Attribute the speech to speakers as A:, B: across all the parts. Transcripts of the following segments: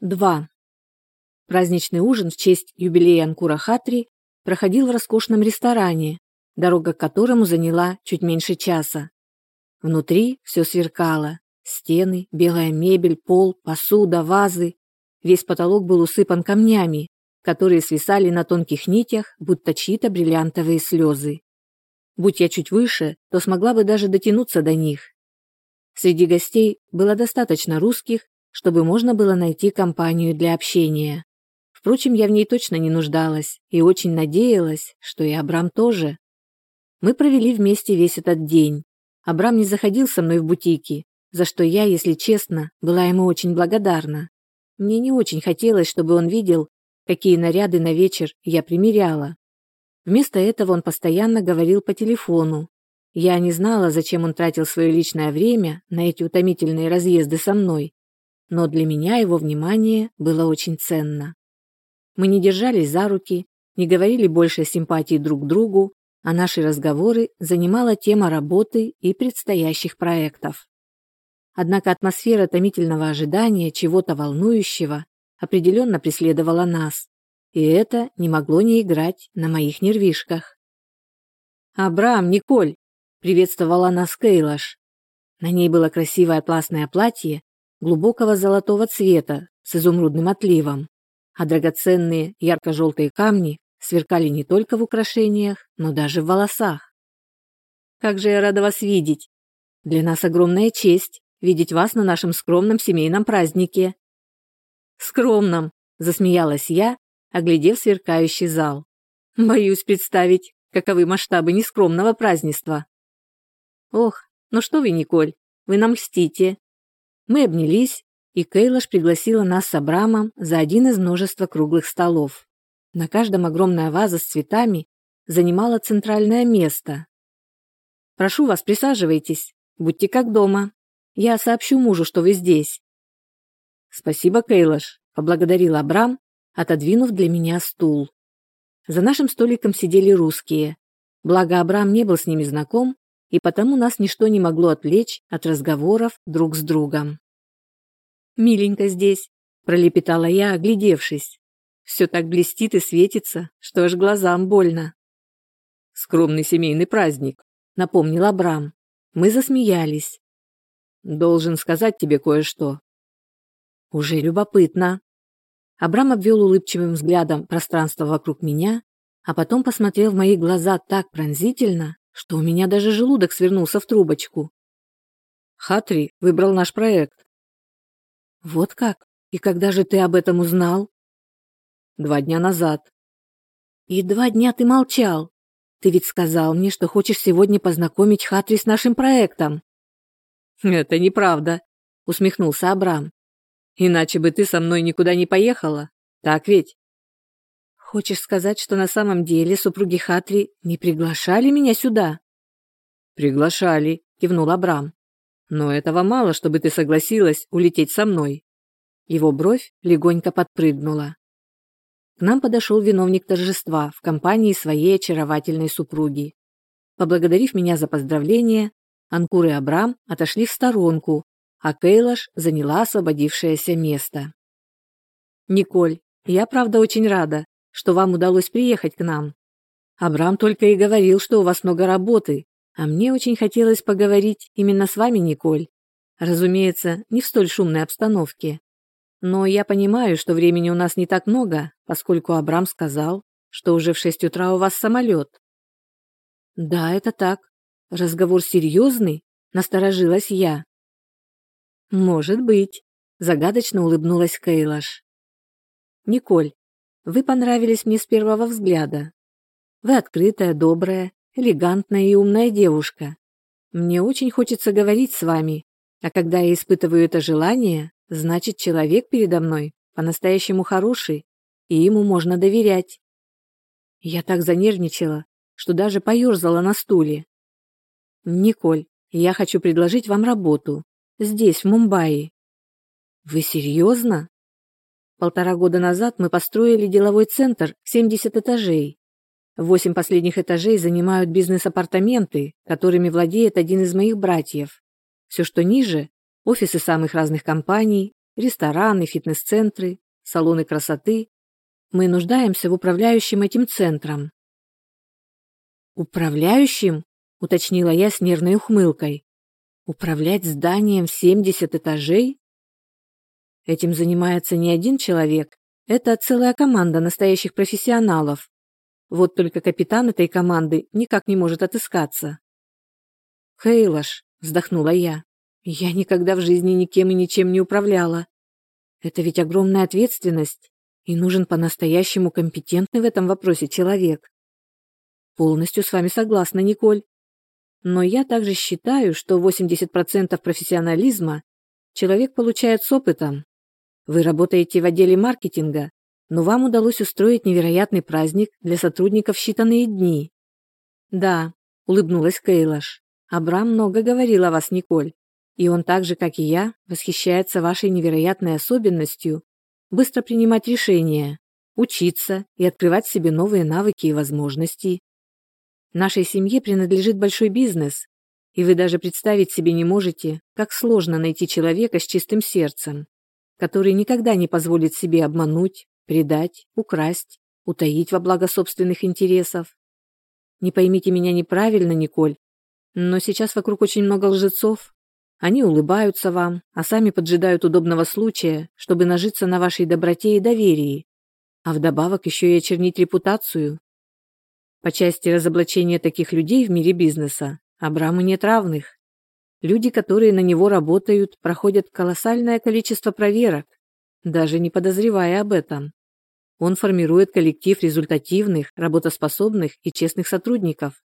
A: 2. Праздничный ужин в честь юбилея Анкура Хатри проходил в роскошном ресторане, дорога к которому заняла чуть меньше часа. Внутри все сверкало. Стены, белая мебель, пол, посуда, вазы. Весь потолок был усыпан камнями, которые свисали на тонких нитях, будто чьи-то бриллиантовые слезы. Будь я чуть выше, то смогла бы даже дотянуться до них. Среди гостей было достаточно русских, чтобы можно было найти компанию для общения. Впрочем, я в ней точно не нуждалась и очень надеялась, что и Абрам тоже. Мы провели вместе весь этот день. Абрам не заходил со мной в бутики, за что я, если честно, была ему очень благодарна. Мне не очень хотелось, чтобы он видел, какие наряды на вечер я примеряла. Вместо этого он постоянно говорил по телефону. Я не знала, зачем он тратил свое личное время на эти утомительные разъезды со мной, но для меня его внимание было очень ценно. Мы не держались за руки, не говорили больше о симпатии друг к другу, а наши разговоры занимала тема работы и предстоящих проектов. Однако атмосфера томительного ожидания чего-то волнующего определенно преследовала нас, и это не могло не играть на моих нервишках. «Абрам, Николь!» — приветствовала нас Кейлаш. На ней было красивое атласное платье глубокого золотого цвета с изумрудным отливом, а драгоценные ярко-желтые камни сверкали не только в украшениях, но даже в волосах. «Как же я рада вас видеть! Для нас огромная честь видеть вас на нашем скромном семейном празднике». «Скромном!» – засмеялась я, оглядев сверкающий зал. «Боюсь представить, каковы масштабы нескромного празднества». «Ох, ну что вы, Николь, вы нам льстите. Мы обнялись, и Кейлаш пригласила нас с Абрамом за один из множества круглых столов. На каждом огромная ваза с цветами занимала центральное место. «Прошу вас, присаживайтесь. Будьте как дома. Я сообщу мужу, что вы здесь». «Спасибо, Кейлаш», — поблагодарил Абрам, отодвинув для меня стул. За нашим столиком сидели русские. Благо Абрам не был с ними знаком, и потому нас ничто не могло отвлечь от разговоров друг с другом. «Миленько здесь», – пролепетала я, оглядевшись. «Все так блестит и светится, что аж глазам больно».
B: «Скромный семейный праздник», – напомнил Абрам. Мы засмеялись. «Должен сказать тебе кое-что».
A: «Уже любопытно». Абрам обвел улыбчивым взглядом пространство вокруг меня, а потом посмотрел в мои глаза так пронзительно, что у меня даже желудок свернулся в трубочку.
B: Хатри выбрал наш проект.
A: Вот как? И когда же ты об этом узнал?
B: Два дня назад.
A: И два дня ты молчал. Ты ведь сказал мне, что хочешь сегодня познакомить Хатри с нашим проектом.
B: Это неправда, усмехнулся Абрам. Иначе бы ты со мной никуда не поехала. Так ведь?
A: Хочешь сказать, что на самом деле супруги Хатри не приглашали меня сюда?
B: Приглашали, кивнул Абрам. Но этого мало, чтобы ты согласилась улететь со мной. Его бровь легонько подпрыгнула. К нам подошел виновник торжества в компании своей очаровательной супруги. Поблагодарив меня за поздравление, Анкур и Абрам отошли в сторонку, а Кейлаш заняла освободившееся место. «Николь, я правда очень рада, что вам удалось приехать к нам. Абрам только и говорил, что у вас много работы, а мне очень хотелось поговорить именно с вами, Николь. Разумеется, не в столь шумной обстановке. Но я понимаю, что времени у нас не так много, поскольку Абрам сказал, что уже в шесть утра у вас самолет. Да, это так. Разговор серьезный, насторожилась я. Может быть, загадочно улыбнулась Кейлаш. Николь, вы понравились мне с первого взгляда. Вы открытая, добрая, элегантная и умная девушка. Мне очень хочется говорить с вами, а когда я испытываю это желание, значит, человек передо мной по-настоящему хороший, и ему можно доверять. Я так занервничала, что даже поерзала на стуле. Николь, я хочу предложить вам работу. Здесь, в Мумбаи. Вы серьезно? Полтора года назад мы построили деловой центр в 70 этажей. Восемь последних этажей занимают бизнес-апартаменты, которыми владеет один из моих братьев. Все, что ниже – офисы самых разных компаний,
A: рестораны, фитнес-центры, салоны красоты. Мы нуждаемся в управляющем этим центром. Управляющим? уточнила я с нервной ухмылкой. Управлять зданием в 70 этажей? Этим занимается не один человек, это целая команда настоящих профессионалов. Вот только капитан этой команды никак не может отыскаться. «Хейлаш», — вздохнула я, — «я никогда в жизни никем и ничем не управляла. Это ведь огромная ответственность, и нужен по-настоящему компетентный в этом вопросе человек. Полностью с вами согласна, Николь. Но я также считаю, что 80% профессионализма человек получает с опытом. Вы работаете в отделе маркетинга, но вам удалось устроить невероятный праздник для сотрудников считанные дни. Да, улыбнулась Кейлаш. Абрам много говорил о вас, Николь, и он так же, как и я, восхищается вашей невероятной особенностью быстро принимать решения, учиться и открывать себе новые навыки и возможности. Нашей семье принадлежит большой бизнес, и вы даже представить себе не можете, как сложно найти человека с чистым сердцем, который никогда не позволит себе обмануть, предать, украсть, утаить во благо собственных интересов. Не поймите меня неправильно, Николь, но сейчас вокруг очень много лжецов. Они улыбаются вам, а сами поджидают удобного случая, чтобы нажиться на вашей доброте и доверии, а вдобавок еще и очернить репутацию. По части разоблачения таких людей в мире бизнеса Абраму нет равных. Люди, которые на него работают, проходят колоссальное количество проверок, даже не подозревая об этом. Он формирует коллектив результативных, работоспособных и честных сотрудников.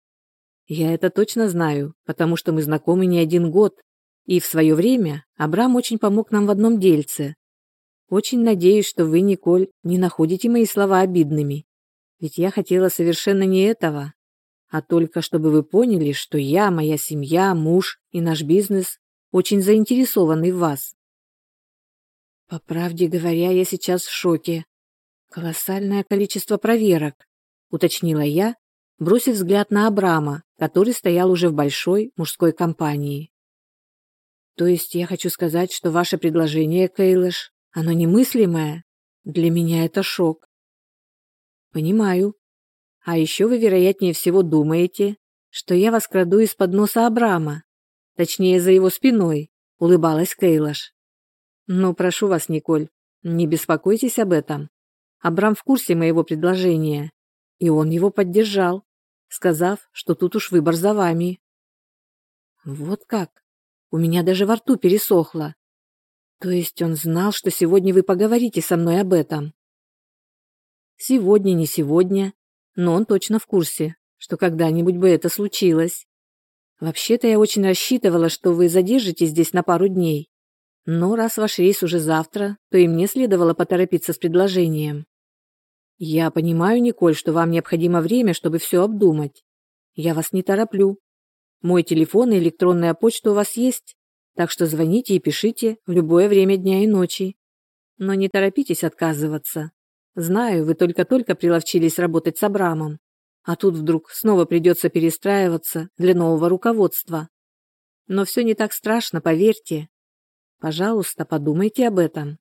A: Я это точно знаю, потому что мы знакомы не один год, и в свое время Абрам очень помог нам в одном дельце. Очень надеюсь, что вы, Николь, не находите мои слова обидными. Ведь я хотела совершенно не этого, а только чтобы вы поняли, что я, моя семья, муж и наш бизнес очень заинтересованы в вас. По правде говоря, я сейчас в шоке. Колоссальное количество проверок, уточнила я, бросив взгляд на Абрама, который стоял уже в большой мужской компании. То есть я хочу сказать, что ваше предложение, Кейлэш, оно немыслимое. Для меня это шок. Понимаю. А еще вы, вероятнее всего, думаете, что я вас краду из-под носа Абрама. Точнее, за его спиной, улыбалась Кейлаш. Но прошу вас, Николь, не беспокойтесь об этом. Абрам в курсе моего предложения, и он его поддержал, сказав, что тут уж выбор за вами. Вот как? У меня даже во рту пересохло. То есть он знал, что сегодня вы поговорите со мной об этом? Сегодня, не сегодня, но он точно в курсе, что когда-нибудь бы это случилось. Вообще-то я очень рассчитывала, что вы задержитесь здесь на пару дней. Но раз ваш рейс уже завтра, то и мне следовало поторопиться с предложением. Я понимаю, Николь, что вам необходимо время, чтобы все обдумать. Я вас не тороплю. Мой телефон и электронная почта у вас есть, так что звоните и пишите в любое время дня и ночи. Но не торопитесь отказываться. Знаю, вы только-только приловчились работать с Абрамом, а тут вдруг снова придется перестраиваться для нового руководства. Но все не так страшно, поверьте. Пожалуйста, подумайте об этом.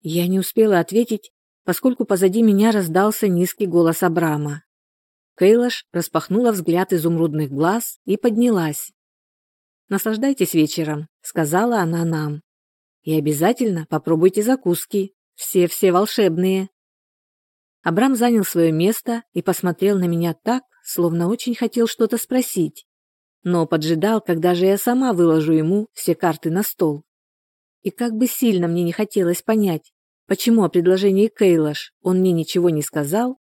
A: Я не успела ответить, поскольку позади меня раздался низкий голос Абрама. Кейлаш распахнула взгляд изумрудных глаз и поднялась. «Наслаждайтесь вечером», — сказала она нам. «И обязательно попробуйте закуски, все-все волшебные». Абрам занял свое место и посмотрел на меня так, словно очень хотел что-то спросить, но поджидал, когда же я сама выложу ему все карты на стол. И как бы сильно мне не хотелось понять, почему о предложении Кейлаш он мне ничего не сказал,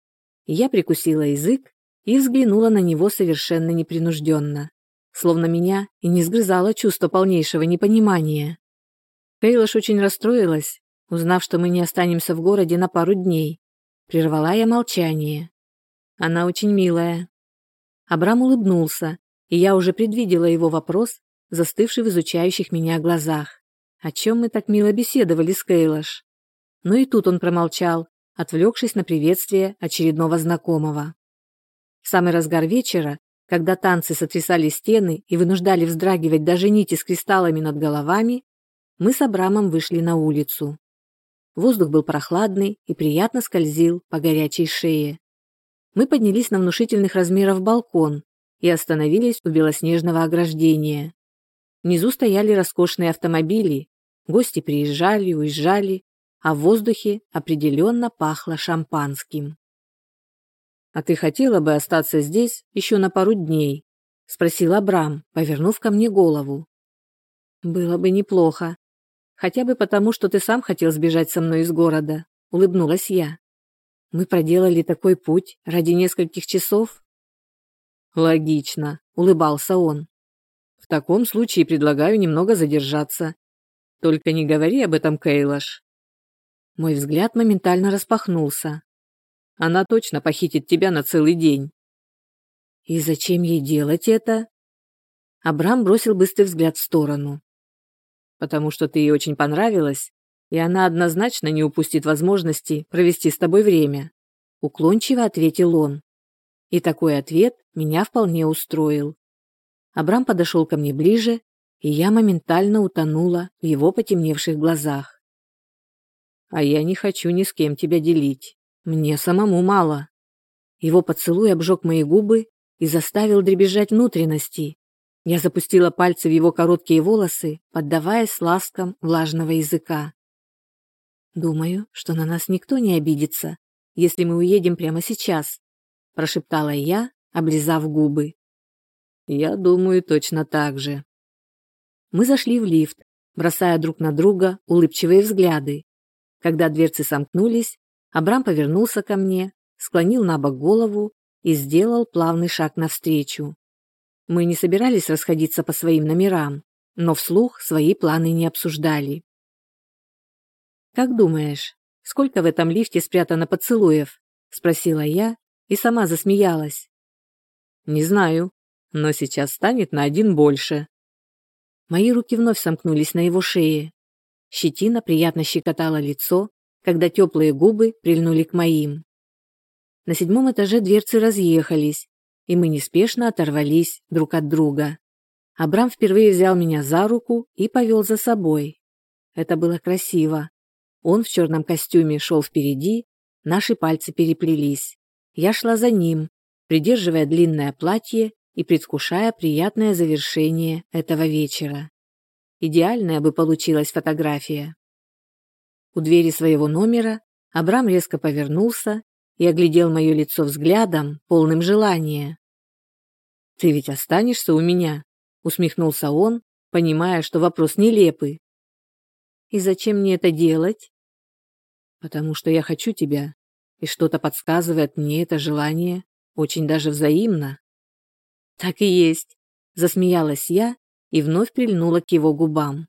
A: я прикусила язык и взглянула на него совершенно непринужденно, словно меня и не сгрызало чувство полнейшего непонимания. Кейлаш очень расстроилась, узнав, что мы не останемся в городе на пару дней. Прервала я молчание. Она очень милая. Абрам улыбнулся, и я уже предвидела его вопрос, застывший в изучающих меня глазах. О чем мы так мило беседовали с Кейлаш? Но и тут он промолчал, отвлекшись на приветствие очередного знакомого. В самый разгар вечера, когда танцы сотрясали стены и вынуждали вздрагивать даже нити с кристаллами над головами, мы с Абрамом вышли на улицу. Воздух был прохладный и приятно скользил по горячей шее. Мы поднялись на внушительных размеров балкон и остановились у белоснежного ограждения. Внизу стояли роскошные автомобили, гости приезжали, уезжали, а в воздухе определенно пахло шампанским. «А ты хотела бы остаться здесь еще на пару дней?» – спросил Абрам, повернув ко мне голову. «Было бы неплохо. Хотя бы потому, что ты сам хотел сбежать со мной из города», – улыбнулась я. «Мы проделали такой путь ради нескольких часов?»
B: «Логично», – улыбался он. «В таком случае предлагаю немного задержаться. Только не говори об этом, Кейлаш».
A: Мой взгляд моментально распахнулся.
B: Она точно похитит тебя на целый день.
A: И зачем ей делать это? Абрам бросил быстрый взгляд в сторону.
B: Потому что ты ей очень понравилась, и она однозначно не упустит возможности провести с тобой время.
A: Уклончиво ответил он. И такой ответ меня вполне устроил. Абрам подошел ко мне ближе, и я моментально утонула в его потемневших глазах.
B: А я не хочу ни с кем тебя делить. Мне самому мало.
A: Его поцелуй обжег мои губы и заставил дребезжать внутренности. Я запустила пальцы в его короткие волосы, поддаваясь ласкам влажного языка. «Думаю, что на нас никто не обидится, если мы уедем прямо сейчас», прошептала я, облизав губы.
B: «Я думаю точно так же».
A: Мы зашли в лифт, бросая друг на друга улыбчивые взгляды. Когда дверцы сомкнулись, Абрам повернулся ко мне, склонил на бок голову и сделал плавный шаг навстречу. Мы не собирались расходиться по своим номерам, но вслух свои планы не обсуждали. «Как думаешь, сколько в этом лифте спрятано поцелуев?» – спросила я и сама засмеялась.
B: «Не знаю, но сейчас станет на один больше».
A: Мои руки вновь сомкнулись на его шее. Щетина приятно щекотала лицо, когда теплые губы прильнули к моим. На седьмом этаже дверцы разъехались, и мы неспешно оторвались друг от друга. Абрам впервые взял меня за руку и повел за собой. Это было красиво. Он в черном костюме шел впереди, наши пальцы переплелись. Я шла за ним, придерживая длинное платье и предвкушая приятное завершение этого вечера. Идеальная бы получилась фотография. У двери своего номера Абрам резко повернулся и оглядел мое лицо взглядом, полным желания.
B: «Ты ведь останешься у меня?» — усмехнулся он, понимая, что вопрос нелепый.
A: «И зачем мне это делать?»
B: «Потому что я хочу тебя, и что-то подсказывает мне это желание очень даже взаимно».
A: «Так и есть», — засмеялась я и вновь прильнула к его губам.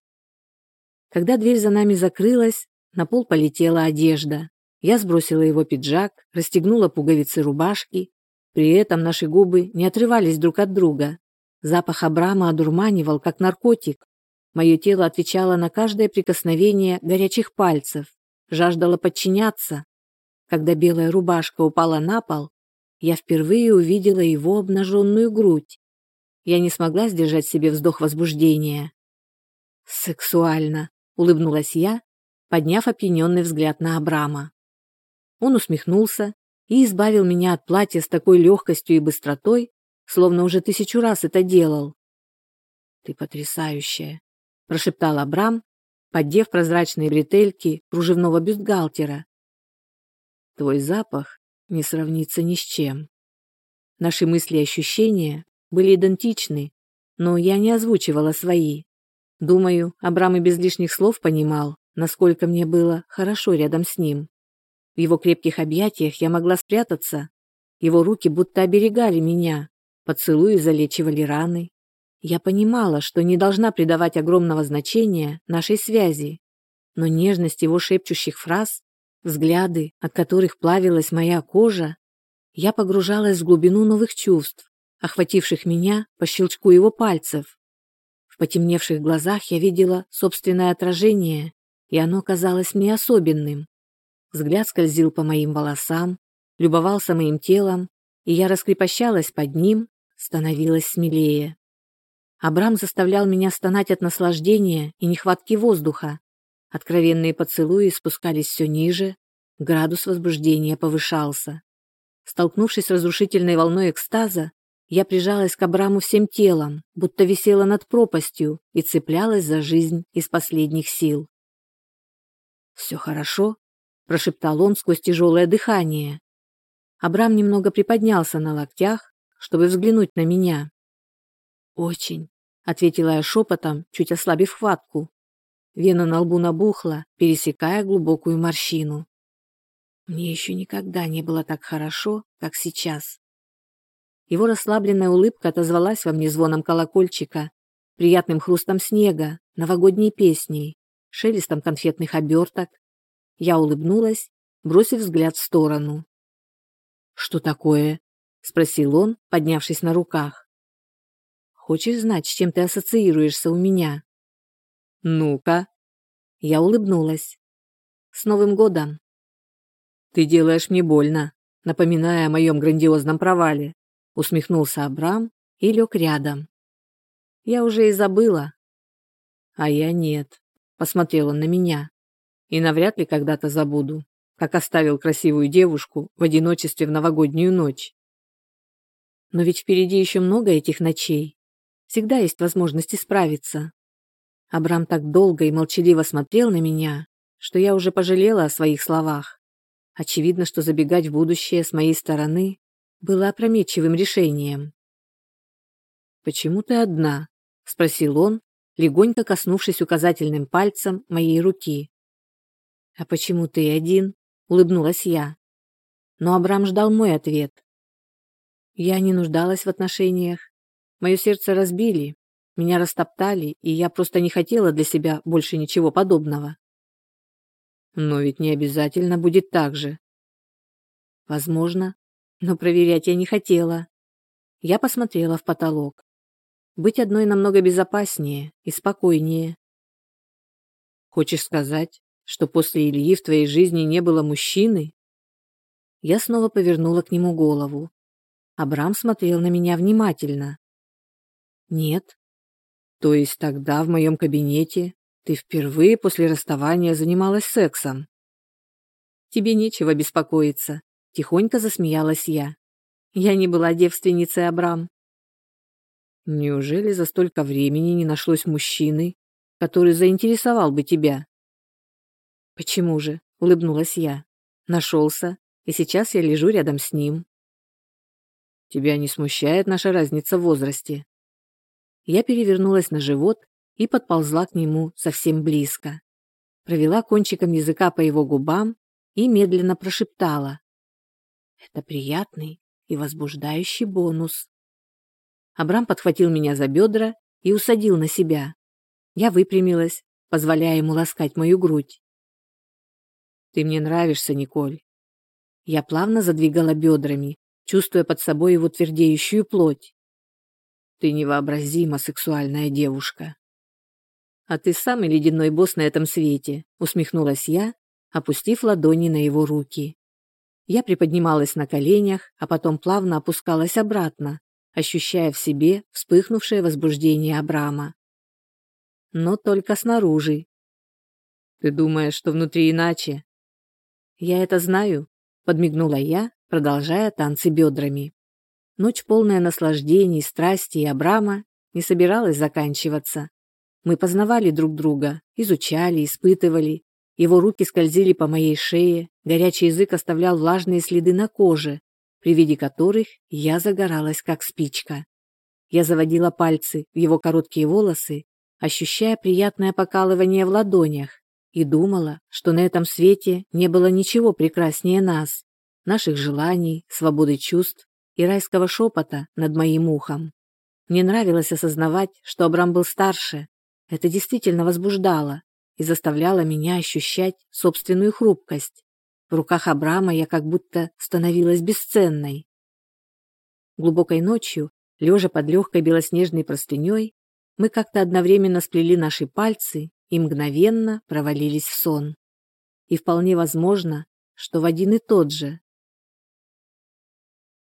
A: Когда дверь за нами закрылась, на пол полетела одежда. Я сбросила его пиджак, расстегнула пуговицы рубашки. При этом наши губы не отрывались друг от друга. Запах Абрама одурманивал, как наркотик. Мое тело отвечало на каждое прикосновение горячих пальцев, жаждало подчиняться. Когда белая рубашка упала на пол, я впервые увидела его обнаженную грудь. Я не смогла сдержать себе вздох возбуждения. «Сексуально», — улыбнулась я, подняв опьяненный взгляд на Абрама. Он усмехнулся и избавил меня от платья с такой легкостью и быстротой, словно уже тысячу раз это делал. «Ты потрясающая», – прошептал Абрам, поддев прозрачные бретельки кружевного бюстгальтера. «Твой запах не сравнится ни с чем». Наши мысли и ощущения были идентичны, но я не озвучивала свои. Думаю, Абрам и без лишних слов понимал, насколько мне было хорошо рядом с ним. В его крепких объятиях я могла спрятаться. Его руки будто оберегали меня, поцелуи залечивали раны. Я понимала, что не должна придавать огромного значения нашей связи, но нежность его шепчущих фраз, взгляды, от которых плавилась моя кожа, я погружалась в глубину новых чувств, охвативших меня по щелчку его пальцев. В потемневших глазах я видела собственное отражение и оно казалось мне особенным. Взгляд скользил по моим волосам, любовался моим телом, и я раскрепощалась под ним, становилась смелее. Абрам заставлял меня стонать от наслаждения и нехватки воздуха. Откровенные поцелуи спускались все ниже, градус возбуждения повышался. Столкнувшись с разрушительной волной экстаза, я прижалась к Абраму всем телом, будто висела над пропастью и цеплялась за жизнь из последних сил. «Все хорошо?» – прошептал он сквозь тяжелое дыхание. Абрам немного приподнялся на локтях, чтобы взглянуть на меня. «Очень», — ответила я шепотом, чуть ослабив хватку. Вена на лбу набухла, пересекая глубокую морщину. Мне еще никогда не было так хорошо, как сейчас. Его расслабленная улыбка отозвалась во мне звоном колокольчика, приятным хрустом снега, новогодней песней, шелестом конфетных оберток. Я улыбнулась, бросив взгляд в сторону. «Что такое?» — спросил он, поднявшись на руках. «Хочешь знать, с чем ты ассоциируешься у меня?» «Ну-ка». Я улыбнулась. «С Новым годом!» «Ты делаешь мне больно, напоминая о моем грандиозном провале», усмехнулся Абрам и лег рядом. «Я уже и забыла». «А я нет», посмотрел он на меня. «И навряд ли когда-то забуду, как оставил красивую девушку в одиночестве в новогоднюю ночь». Но ведь впереди еще много этих ночей. Всегда есть возможность исправиться. Абрам так долго и молчаливо смотрел на меня, что я уже пожалела о своих словах. Очевидно, что забегать в будущее с моей стороны было опрометчивым решением. «Почему ты одна?» – спросил он, легонько коснувшись указательным пальцем моей руки. «А почему ты один?» – улыбнулась я. Но Абрам ждал мой ответ. Я не нуждалась в отношениях. Мое сердце разбили, меня растоптали, и я просто не хотела для себя больше ничего подобного. Но ведь не обязательно будет так же. Возможно, но проверять я не хотела. Я посмотрела в потолок. Быть одной намного безопаснее и спокойнее. Хочешь сказать, что после Ильи в твоей жизни не было мужчины? Я снова повернула к нему голову. Абрам смотрел на меня внимательно. Нет, то есть тогда в моем кабинете ты впервые после расставания занималась сексом? Тебе нечего беспокоиться, тихонько засмеялась я. Я не была девственницей, Абрам. Неужели за столько времени не нашлось мужчины, который заинтересовал бы тебя? Почему же? улыбнулась я. Нашелся, и сейчас я лежу рядом с ним. Тебя не смущает наша разница в возрасте? Я перевернулась на живот и подползла к нему совсем близко. Провела кончиком языка по его губам и медленно прошептала. Это приятный и возбуждающий бонус. Абрам подхватил меня за бедра и усадил на себя. Я выпрямилась, позволяя ему ласкать мою грудь. «Ты мне нравишься, Николь». Я плавно задвигала бедрами, чувствуя под собой его твердеющую плоть. Ты невообразимо сексуальная девушка. А ты самый ледяной босс на этом свете, усмехнулась я, опустив ладони на его руки. Я приподнималась на коленях, а потом плавно опускалась обратно, ощущая в себе вспыхнувшее возбуждение Абрама. Но только снаружи. Ты думаешь, что внутри иначе? Я это знаю, подмигнула я, продолжая танцы бедрами. Ночь, полная наслаждений, страсти и Абрама, не собиралась заканчиваться. Мы познавали друг друга, изучали, испытывали. Его руки скользили по моей шее, горячий язык оставлял влажные следы на коже, при виде которых я загоралась, как спичка. Я заводила пальцы в его короткие волосы, ощущая приятное покалывание в ладонях, и думала, что на этом свете не было ничего прекраснее нас, наших желаний, свободы чувств и райского шепота над моим ухом. Мне нравилось осознавать, что Абрам был старше. Это действительно возбуждало и заставляло меня ощущать собственную хрупкость. В руках Абрама я как будто становилась бесценной. Глубокой ночью, лежа под легкой белоснежной простыней, мы как-то одновременно сплели наши пальцы и мгновенно провалились в сон. И вполне возможно, что в один и тот же